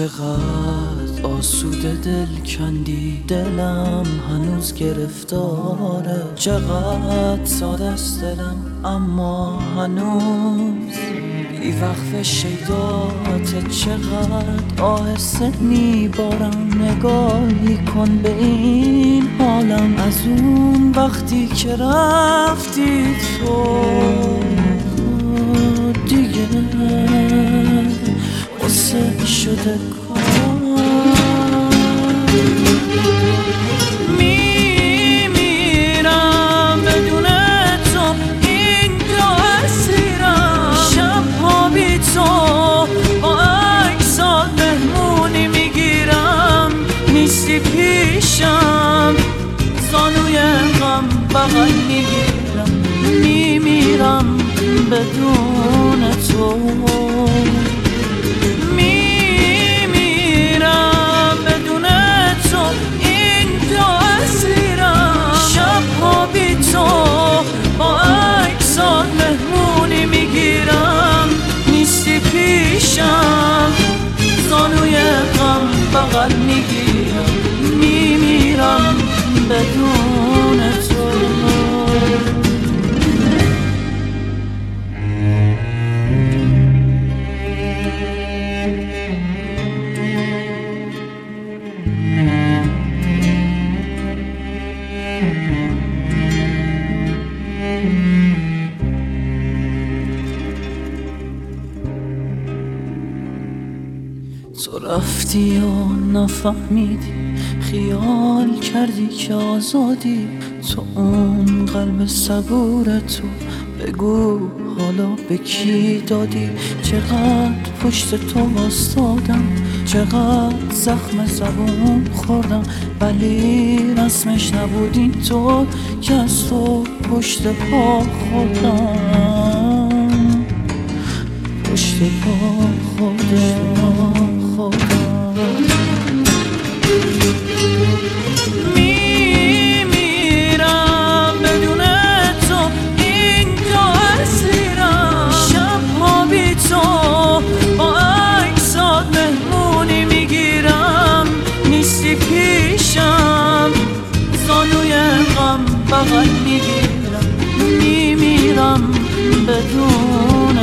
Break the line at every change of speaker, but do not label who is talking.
چقدر آسوده دل کندی. دلم هنوز گرفتاره. چقدر ساده دلم اما هنوز بی وقف شیدات. چقدر آهسته میبارم نگاهی کن به این حالم. از اون وقتی که رفتی تو دیگه می‌گیرم میمیرم بدون تو. میمیرم بدون تو اینجا اسیرم. شب ها بی تو با اکسات مهمونی می‌گیرم. نیستی پیشم زانوی غم بغل می‌گیرم. Mm-hmm. تو رفتی و نفهمیدی خیال کردی که آزادی. تو اون قلب صبور تو بگو حالا به کی دادی؟ چقدر پشت تو واستادم چقدر زخم زبون خوردم. ولی رسمش نبودی تو که از تو پشت پا خوردم. پشت پا خوردم. میمیرم بدون تو. اینجا اسیرم شب ها بی تو با اکسات مهمونی می‌گیرم نیستی پیشم زانوی غم بغل می‌گیرم میمیرم بدون